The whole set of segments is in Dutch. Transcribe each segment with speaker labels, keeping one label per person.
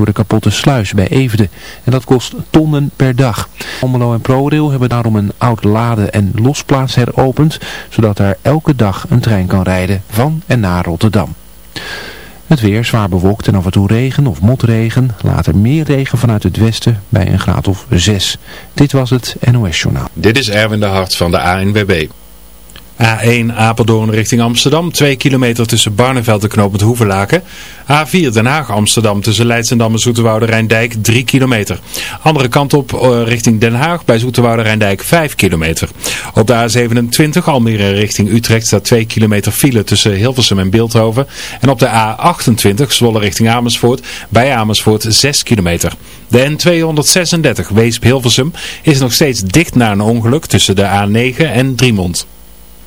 Speaker 1: door de kapotte sluis bij Eefde. En dat kost tonnen per dag. Omelo en ProRail hebben daarom een oud laden- en losplaats heropend, zodat er elke dag een trein kan rijden van en naar Rotterdam. Het weer zwaar bewolkt en af en toe regen of motregen. Later meer regen vanuit het westen bij een graad of 6. Dit was het NOS Journaal.
Speaker 2: Dit is Erwin de Hart van de ANWB.
Speaker 3: A1 Apeldoorn richting Amsterdam, 2 kilometer tussen Barneveld en Knopend Hoevelaken. A4 Den Haag Amsterdam tussen Leidsendam en Zoeterwoude Rijndijk, 3 kilometer. Andere kant op uh, richting Den Haag bij Zoeterwoude Rijndijk, 5 kilometer. Op de A27 Almere richting Utrecht staat 2 kilometer file tussen Hilversum en Beeldhoven. En op de A28 Zwolle richting Amersfoort bij Amersfoort 6 kilometer. De N236 Weesp-Hilversum is nog steeds dicht na een ongeluk tussen de A9 en Driemond.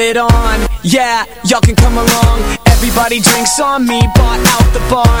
Speaker 4: it on. Yeah, y'all can come along. Everybody drinks on me Bought out the bar.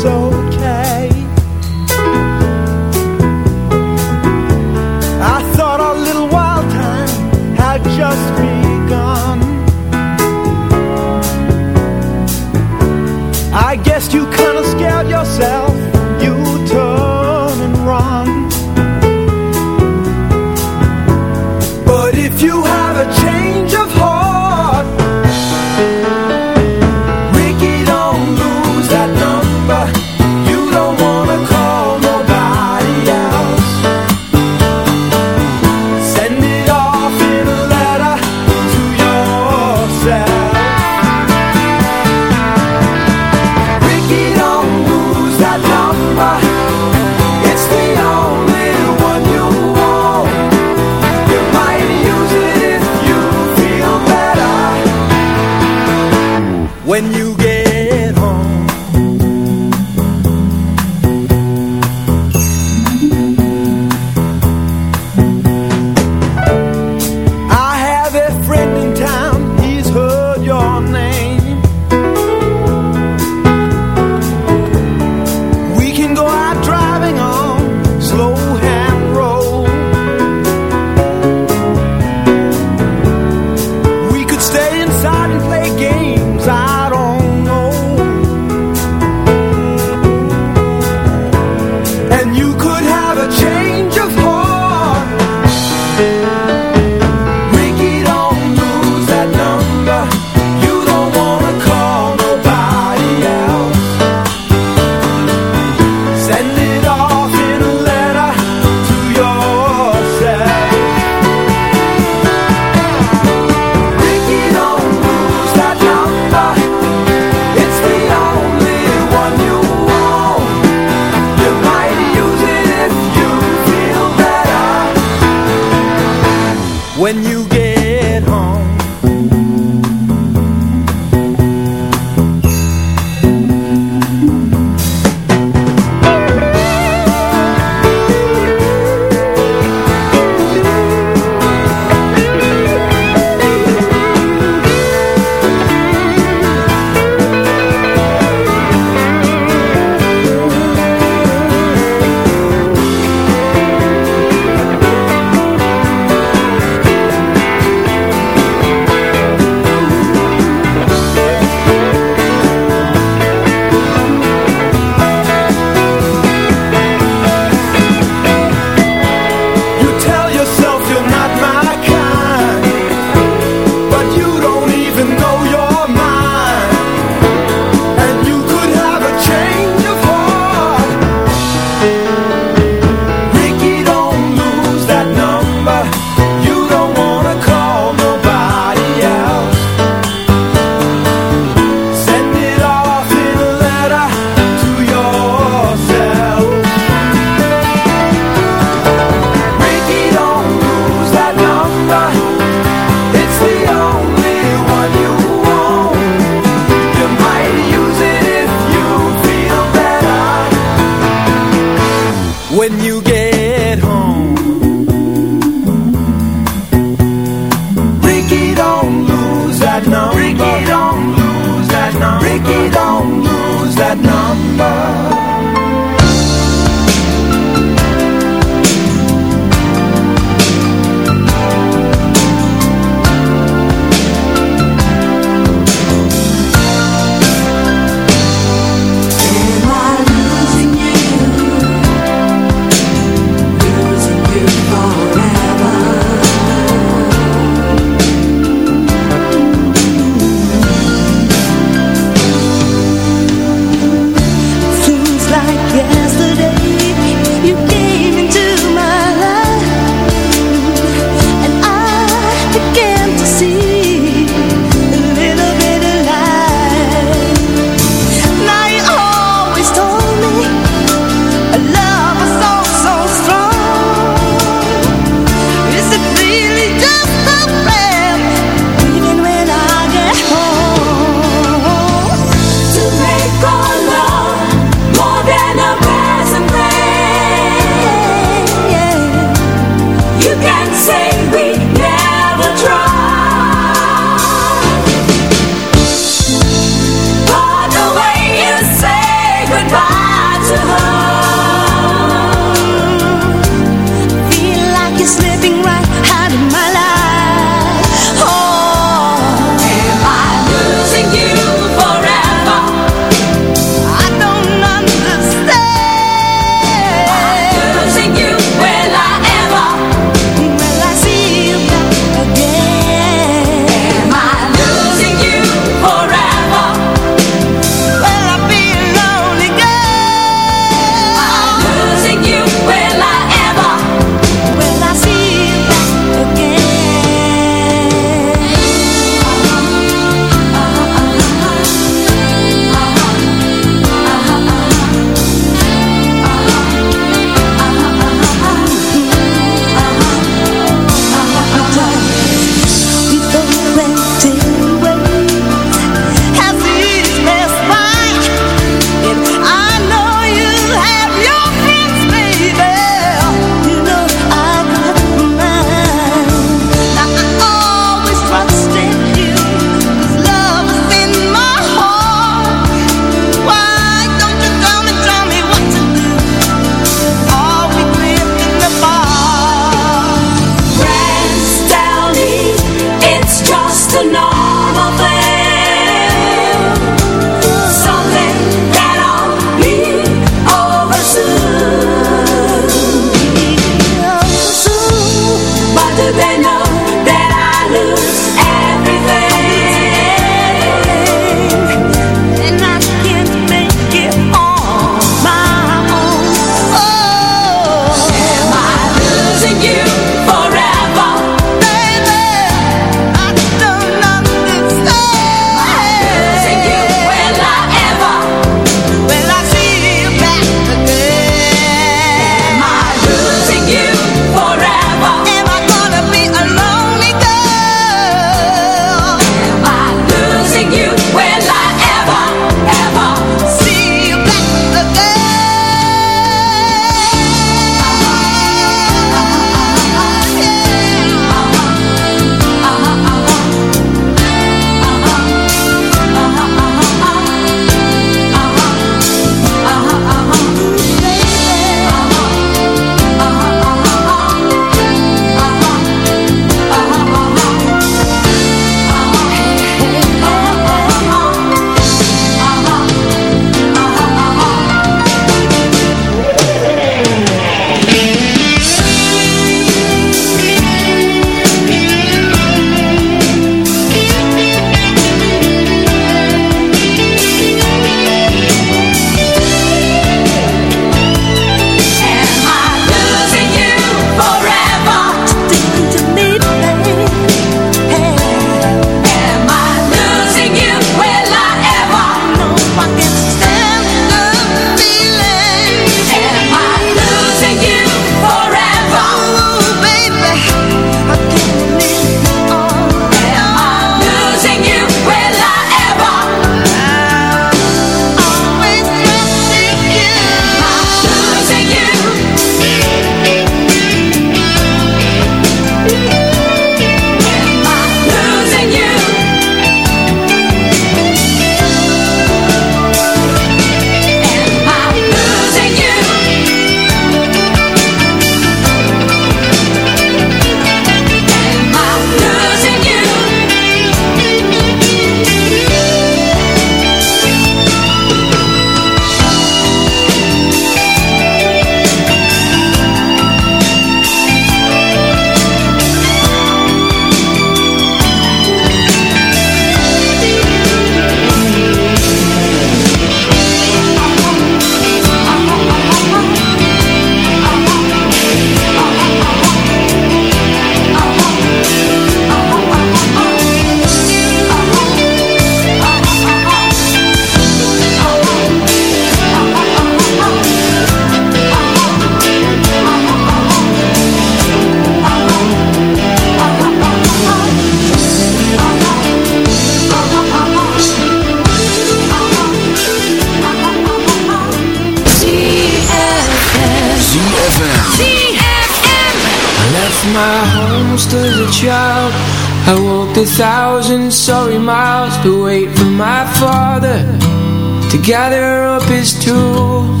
Speaker 5: to
Speaker 6: gather up his tools.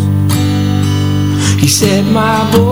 Speaker 6: He said, My boy.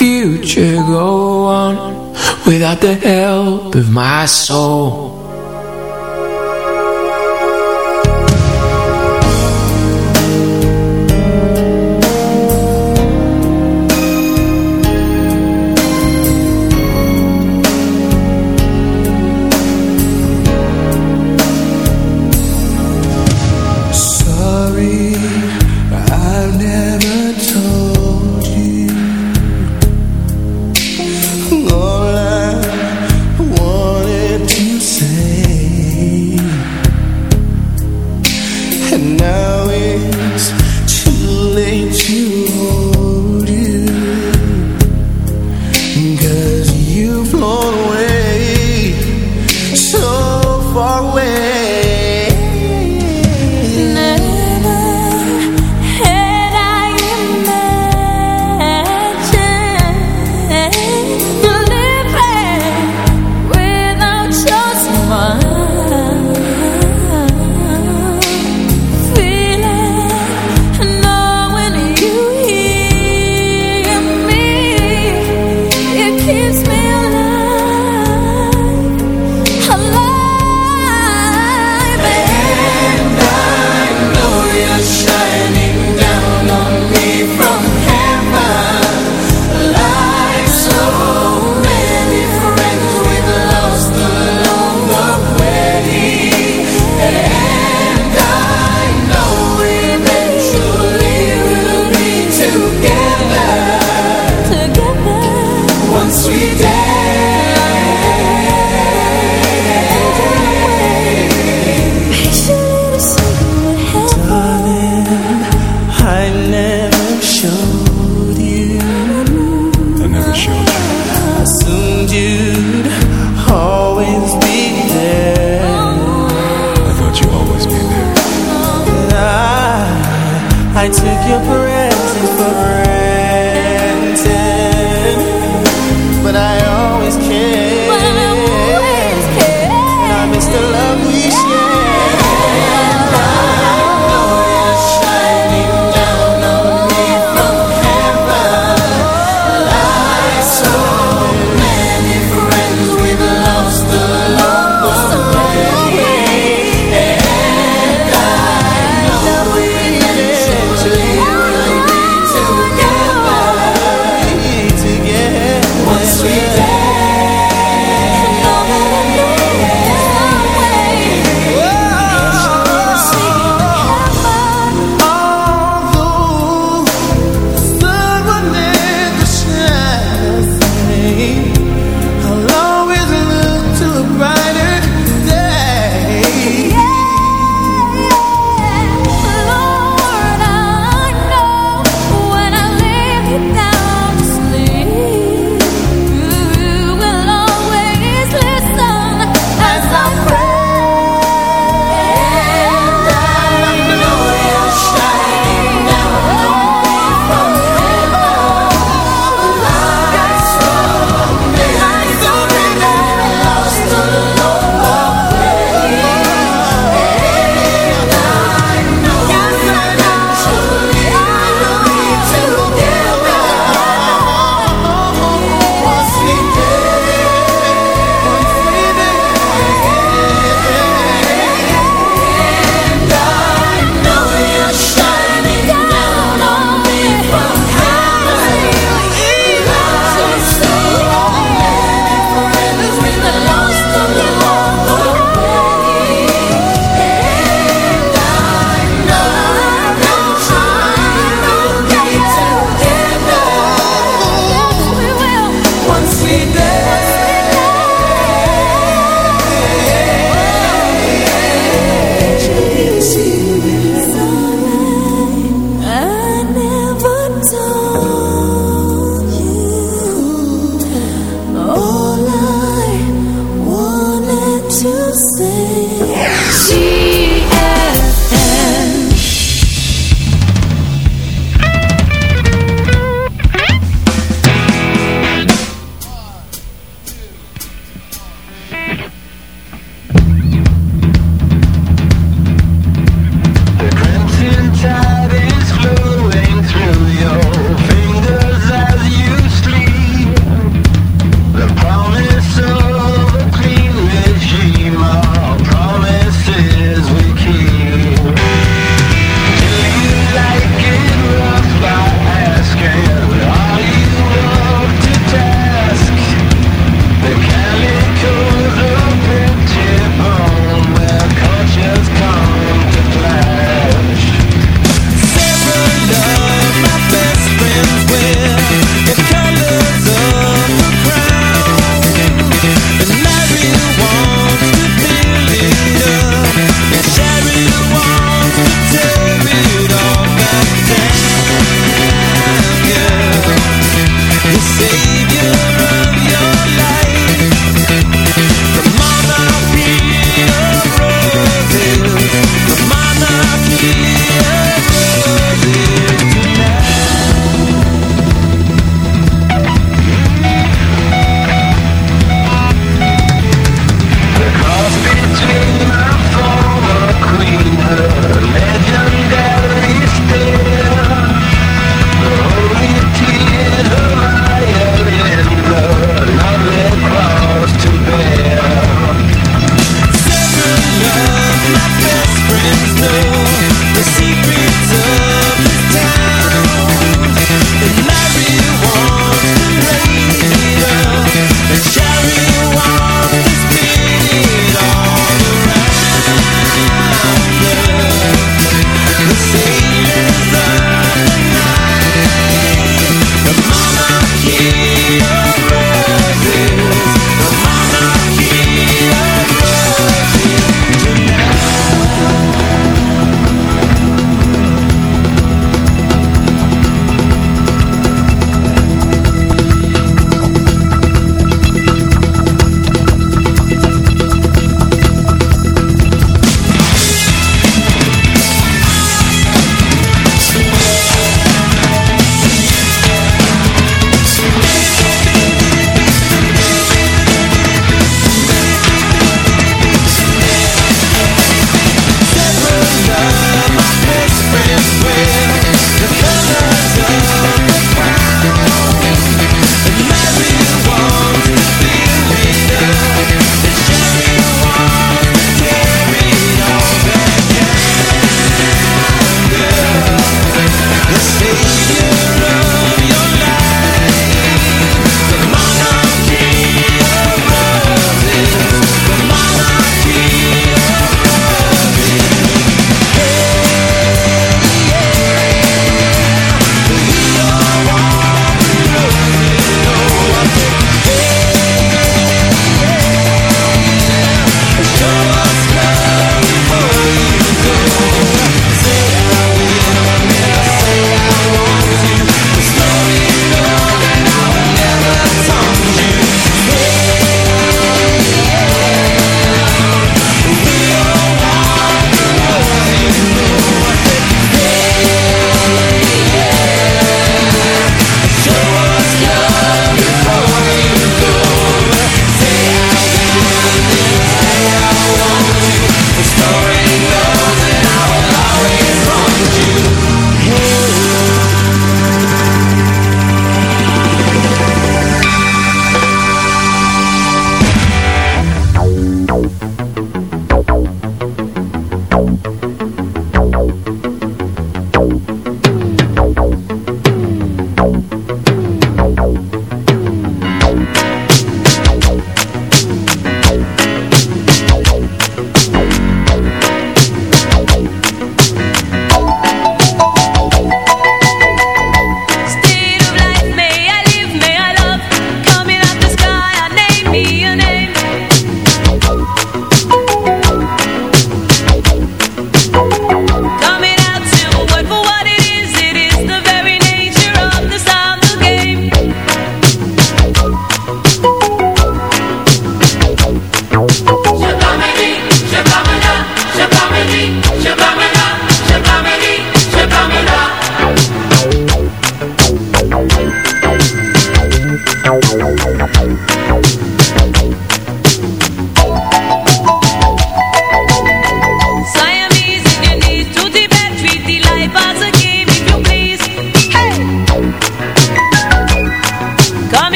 Speaker 6: future go on without the help of my soul?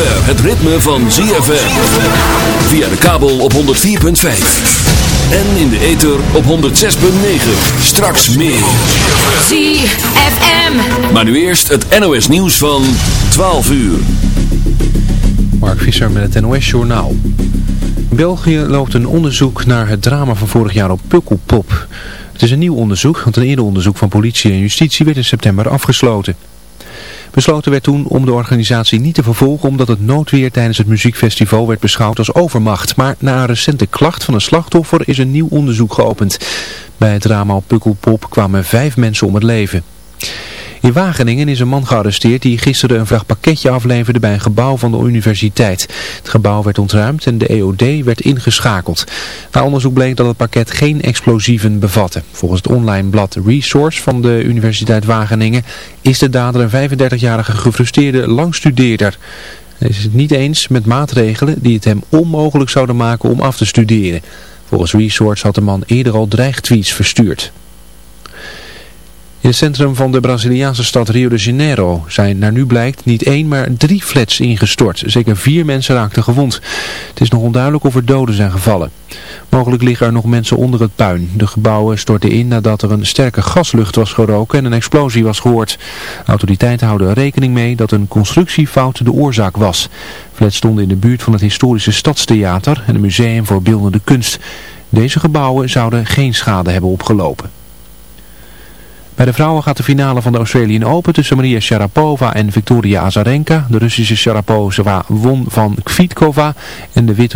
Speaker 7: Zover het ritme van ZFM. Via de kabel op 104.5. En in de ether op 106.9. Straks meer.
Speaker 8: ZFM.
Speaker 7: Maar nu eerst het NOS nieuws van 12 uur.
Speaker 1: Mark Visser met het NOS Journaal. In België loopt een onderzoek naar het drama van vorig jaar op Pukkelpop. Het is een nieuw onderzoek, want een eerder onderzoek van politie en justitie werd in september afgesloten. Besloten werd toen om de organisatie niet te vervolgen omdat het noodweer tijdens het muziekfestival werd beschouwd als overmacht. Maar na een recente klacht van een slachtoffer is een nieuw onderzoek geopend. Bij het drama op Pukkelpop kwamen vijf mensen om het leven. In Wageningen is een man gearresteerd die gisteren een vracht pakketje afleverde bij een gebouw van de universiteit. Het gebouw werd ontruimd en de EOD werd ingeschakeld. Na onderzoek bleek dat het pakket geen explosieven bevatte. Volgens het online blad Resource van de Universiteit Wageningen is de dader een 35-jarige gefrustreerde langstudeerder. Hij is het niet eens met maatregelen die het hem onmogelijk zouden maken om af te studeren. Volgens Resource had de man eerder al dreigtweets verstuurd. In het centrum van de Braziliaanse stad Rio de Janeiro zijn naar nu blijkt niet één maar drie flats ingestort. Zeker vier mensen raakten gewond. Het is nog onduidelijk of er doden zijn gevallen. Mogelijk liggen er nog mensen onder het puin. De gebouwen stortten in nadat er een sterke gaslucht was geroken en een explosie was gehoord. Autoriteiten houden er rekening mee dat een constructiefout de oorzaak was. Flats stonden in de buurt van het historische stadstheater en een museum voor beeldende kunst. Deze gebouwen zouden geen schade hebben opgelopen. Bij de vrouwen gaat de finale van de Australian Open tussen Maria Sharapova en Victoria Azarenka. De Russische Sharapova won van Kvitkova en de Wit